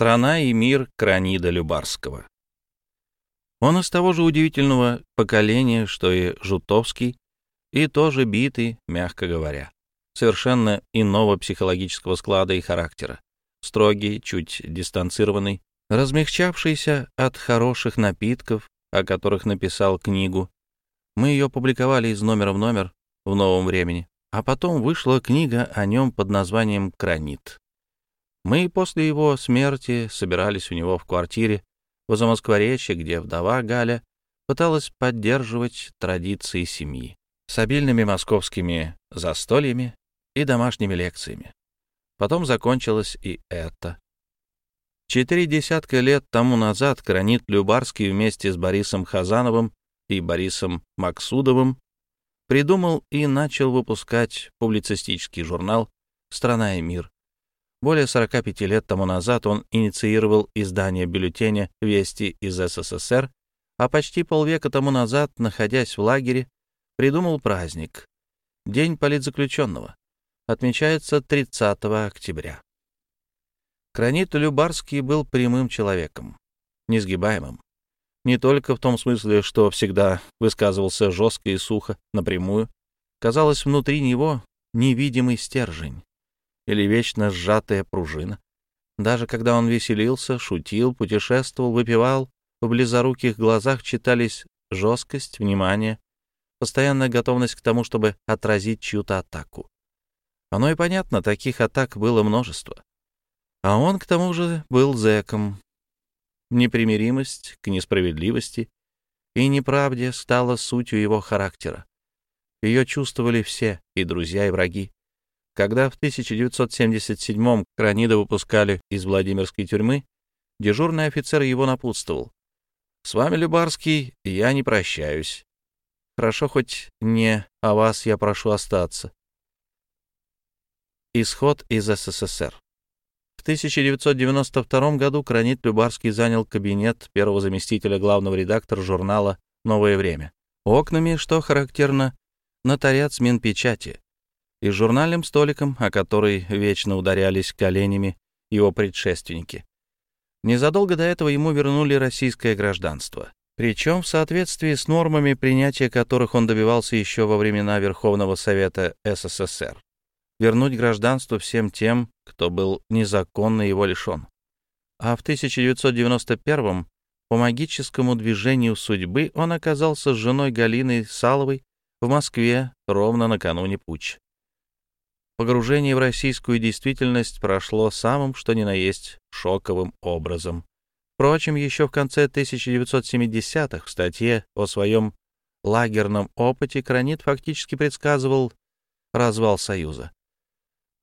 Страна и мир Кранида Любарского. Он из того же удивительного поколения, что и Жутовский, и тоже битый, мягко говоря, совершенно иного психологического склада и характера, строгий, чуть дистанцированный, размягчавшийся от хороших напитков, о которых написал книгу. Мы ее публиковали из номера в номер в новом времени, а потом вышла книга о нем под названием «Кранит». Мы после его смерти собирались у него в квартире в Замоскворечье, где вдова Галя пыталась поддерживать традиции семьи с обильными московскими застольями и домашними лекциями. Потом закончилось и это. Четыре десятка лет тому назад Гранит Любарский вместе с Борисом Хазановым и Борисом Максудовым придумал и начал выпускать публицистический журнал «Страна и мир», более 45 лет тому назад он инициировал издание бюллетеня «Вести из СССР», а почти полвека тому назад, находясь в лагере, придумал праздник — День политзаключенного. Отмечается 30 октября. Кранит Любарский был прямым человеком, несгибаемым. Не только в том смысле, что всегда высказывался жестко и сухо, напрямую. Казалось, внутри него невидимый стержень или вечно сжатая пружина. Даже когда он веселился, шутил, путешествовал, выпивал, в близоруких глазах читались жесткость, внимание, постоянная готовность к тому, чтобы отразить чью-то атаку. Оно и понятно, таких атак было множество. А он, к тому же, был зэком. Непримиримость к несправедливости и неправде стала сутью его характера. Ее чувствовали все, и друзья, и враги. Когда в 1977-м Кранида выпускали из Владимирской тюрьмы, дежурный офицер его напутствовал. «С вами, Любарский, я не прощаюсь. Хорошо хоть не о вас я прошу остаться». Исход из СССР. В 1992 году Кранит Любарский занял кабинет первого заместителя главного редактора журнала «Новое время». Окнами, что характерно, нотариат смен печати, и журнальным столиком, о который вечно ударялись коленями его предшественники. Незадолго до этого ему вернули российское гражданство, причем в соответствии с нормами, принятия которых он добивался еще во времена Верховного Совета СССР. Вернуть гражданство всем тем, кто был незаконно его лишен. А в 1991 по магическому движению судьбы он оказался с женой Галиной Саловой в Москве ровно накануне путча. Погружение в российскую действительность прошло самым, что ни на есть, шоковым образом. Впрочем, еще в конце 1970-х в статье о своем лагерном опыте Кранит фактически предсказывал развал Союза.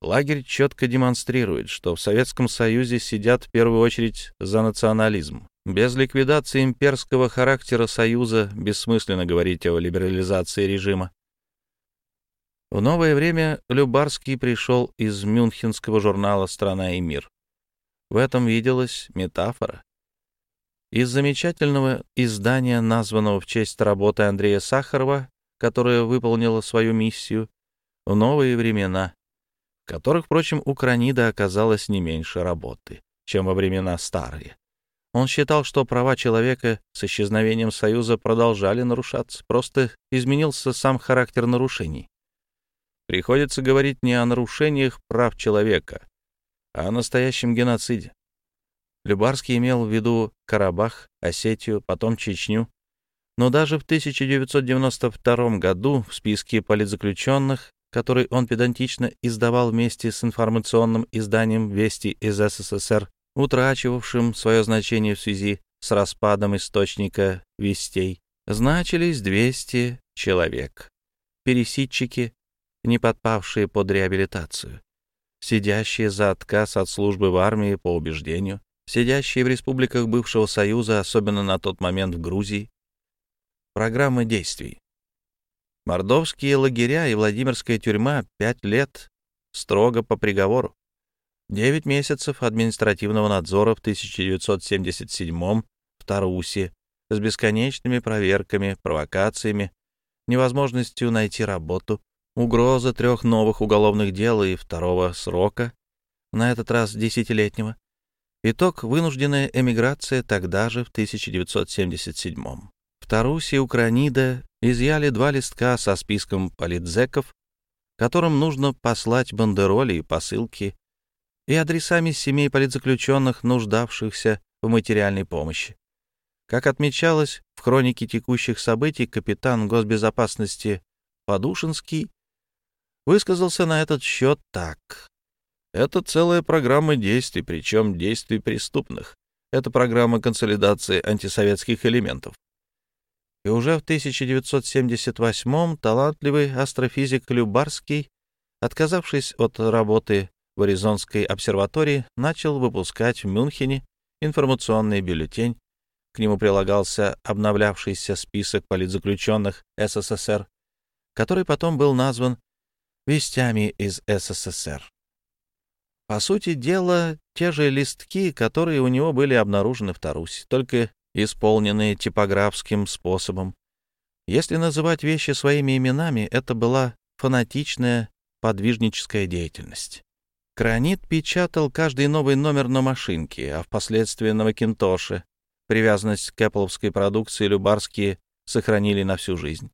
Лагерь четко демонстрирует, что в Советском Союзе сидят в первую очередь за национализм. Без ликвидации имперского характера Союза бессмысленно говорить о либерализации режима. В новое время Любарский пришел из мюнхенского журнала «Страна и мир». В этом виделась метафора. Из замечательного издания, названного в честь работы Андрея Сахарова, которая выполнила свою миссию, в новые времена, в которых, впрочем, у Кранида оказалось не меньше работы, чем во времена старые. Он считал, что права человека с исчезновением Союза продолжали нарушаться, просто изменился сам характер нарушений. Приходится говорить не о нарушениях прав человека, а о настоящем геноциде. Любарский имел в виду Карабах, Осетию, потом Чечню. Но даже в 1992 году в списке политзаключенных, который он педантично издавал вместе с информационным изданием «Вести из СССР», утрачивавшим свое значение в связи с распадом источника вестей, значились 200 человек. Пересидчики, не подпавшие под реабилитацию, сидящие за отказ от службы в армии по убеждению, сидящие в республиках бывшего Союза, особенно на тот момент в Грузии. Программы действий. Мордовские лагеря и Владимирская тюрьма — пять лет, строго по приговору. Девять месяцев административного надзора в 1977 в Тарусе с бесконечными проверками, провокациями, невозможностью найти работу, Угроза трех новых уголовных дел и второго срока, на этот раз десятилетнего, Итог — вынужденная эмиграция тогда же, в 1977 В Тарусе у Кранида изъяли два листка со списком политзеков, которым нужно послать бандероли и посылки, и адресами семей политзаключенных, нуждавшихся в материальной помощи. Как отмечалось в хронике текущих событий, капитан госбезопасности Подушинский высказался на этот счет так. Это целая программа действий, причем действий преступных. Это программа консолидации антисоветских элементов. И уже в 1978-м талантливый астрофизик Любарский, отказавшись от работы в Аризонской обсерватории, начал выпускать в Мюнхене информационный бюллетень. К нему прилагался обновлявшийся список политзаключенных СССР, который потом был назван «Вестями из СССР». По сути дела, те же листки, которые у него были обнаружены в Тарусе, только исполненные типографским способом. Если называть вещи своими именами, это была фанатичная подвижническая деятельность. Кранит печатал каждый новый номер на машинке, а впоследствии на Макинтоше. Привязанность к Apple продукции Любарские сохранили на всю жизнь.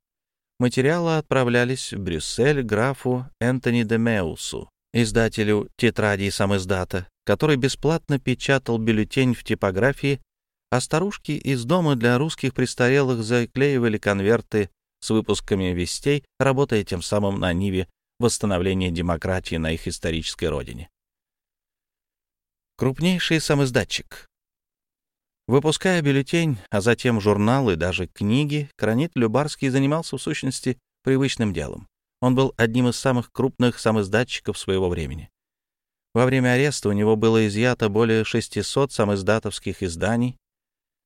Материалы отправлялись в Брюссель графу Энтони де Меусу, издателю тетрадей самиздата, который бесплатно печатал бюллетень в типографии, а старушки из дома для русских престарелых заклеивали конверты с выпусками вестей, работая тем самым на ниве восстановления демократии на их исторической родине. Крупнейший самиздатчик. Выпуская бюллетень, а затем журналы, даже книги, Кранит Любарский занимался в сущности привычным делом. Он был одним из самых крупных самоиздатчиков своего времени. Во время ареста у него было изъято более 600 самоиздатовских изданий,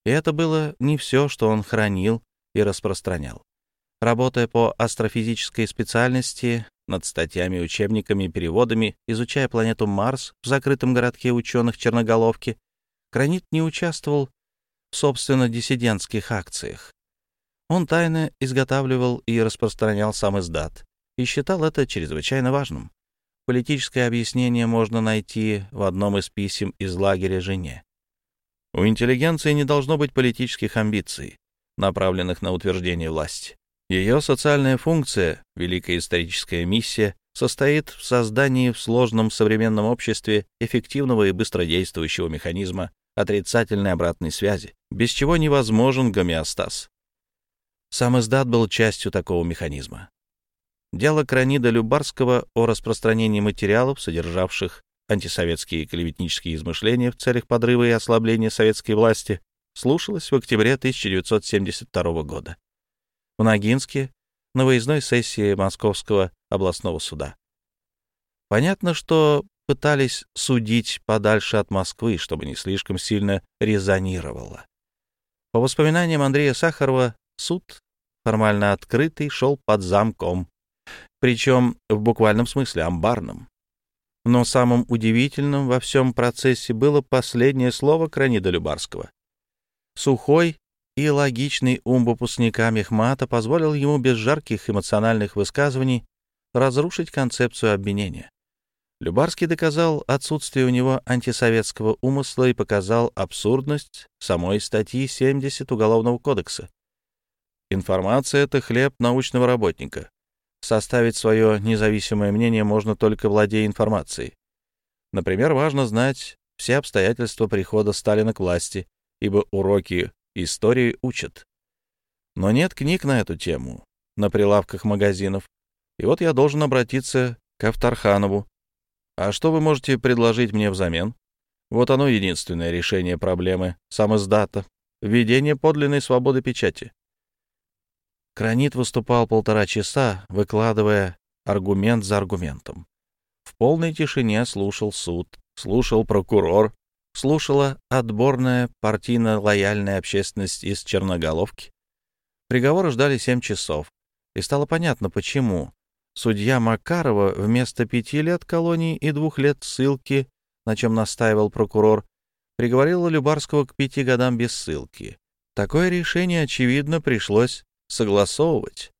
и это было не все, что он хранил и распространял. Работая по астрофизической специальности, над статьями, учебниками переводами, изучая планету Марс в закрытом городке ученых Черноголовки, Кранит не участвовал в, собственно, диссидентских акциях. Он тайно изготавливал и распространял сам издат, и считал это чрезвычайно важным. Политическое объяснение можно найти в одном из писем из лагеря жене. У интеллигенции не должно быть политических амбиций, направленных на утверждение власти. Ее социальная функция, великая историческая миссия, состоит в создании в сложном современном обществе эффективного и быстродействующего механизма отрицательной обратной связи, без чего невозможен гомеостаз. Сам издат был частью такого механизма. Дело Кранида Любарского о распространении материалов, содержавших антисоветские клеветнические измышления в целях подрыва и ослабления советской власти, слушалось в октябре 1972 года в Ногинске на выездной сессии Московского областного суда. Понятно, что пытались судить подальше от Москвы, чтобы не слишком сильно резонировало. По воспоминаниям Андрея Сахарова, суд, формально открытый, шел под замком причем в буквальном смысле амбарном. Но самым удивительным во всем процессе было последнее слово Кранида Любарского. Сухой и логичный ум выпускника Мехмата позволил ему без жарких эмоциональных высказываний разрушить концепцию обвинения. Любарский доказал отсутствие у него антисоветского умысла и показал абсурдность самой статьи 70 Уголовного кодекса. Информация — это хлеб научного работника. Составить свое независимое мнение можно только владея информацией. Например, важно знать все обстоятельства прихода Сталина к власти, ибо уроки истории учат. Но нет книг на эту тему на прилавках магазинов. И вот я должен обратиться к Авторханову. А что вы можете предложить мне взамен? Вот оно единственное решение проблемы самоздата — введение подлинной свободы печати. Кранит выступал полтора часа, выкладывая аргумент за аргументом. В полной тишине слушал суд, слушал прокурор, слушала отборная партийно-лояльная общественность из Черноголовки. Приговоры ждали семь часов, и стало понятно, почему. Судья Макарова вместо пяти лет колонии и двух лет ссылки, на чем настаивал прокурор, приговорила Любарского к пяти годам без ссылки. Такое решение, очевидно, пришлось согласовывать.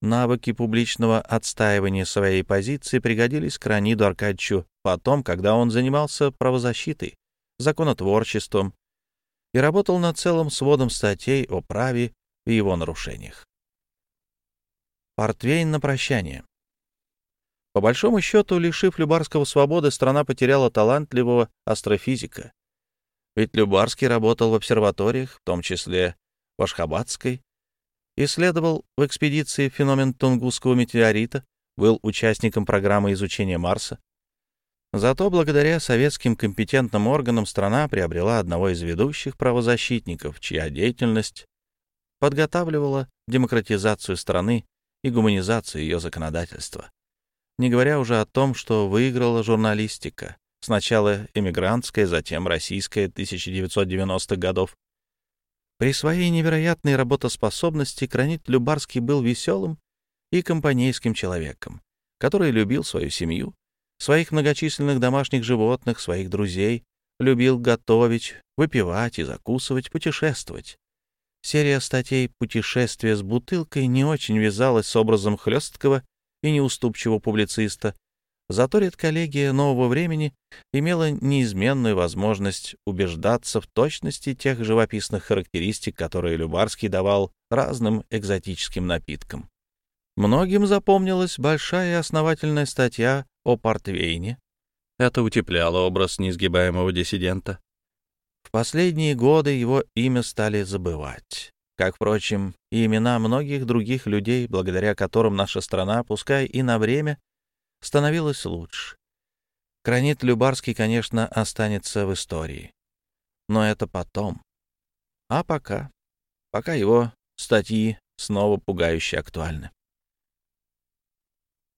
Навыки публичного отстаивания своей позиции пригодились Краниду Аркадьевичу потом, когда он занимался правозащитой, законотворчеством и работал над целым сводом статей о праве и его нарушениях. Портвейн на прощание. По большому счету, лишив Любарского свободы, страна потеряла талантливого астрофизика. Ведь Любарский работал в обсерваториях, в том числе в Ашхабадской, исследовал в экспедиции феномен Тунгусского метеорита, был участником программы изучения Марса. Зато благодаря советским компетентным органам страна приобрела одного из ведущих правозащитников, чья деятельность подготавливала демократизацию страны и гуманизацию ее законодательства. Не говоря уже о том, что выиграла журналистика, сначала эмигрантская, затем российская 1990-х годов. При своей невероятной работоспособности Кранит Любарский был веселым и компанейским человеком, который любил свою семью, своих многочисленных домашних животных, своих друзей, любил готовить, выпивать и закусывать, путешествовать. Серия статей «Путешествие с бутылкой» не очень вязалась с образом хлесткого и неуступчивого публициста, зато редколлегия нового времени имела неизменную возможность убеждаться в точности тех живописных характеристик, которые Любарский давал разным экзотическим напиткам. Многим запомнилась большая и основательная статья о Портвейне. Это утепляло образ неизгибаемого диссидента. В последние годы его имя стали забывать. Как, впрочем, и имена многих других людей, благодаря которым наша страна, пускай и на время, становилась лучше. Кранит Любарский, конечно, останется в истории. Но это потом. А пока? Пока его статьи снова пугающе актуальны.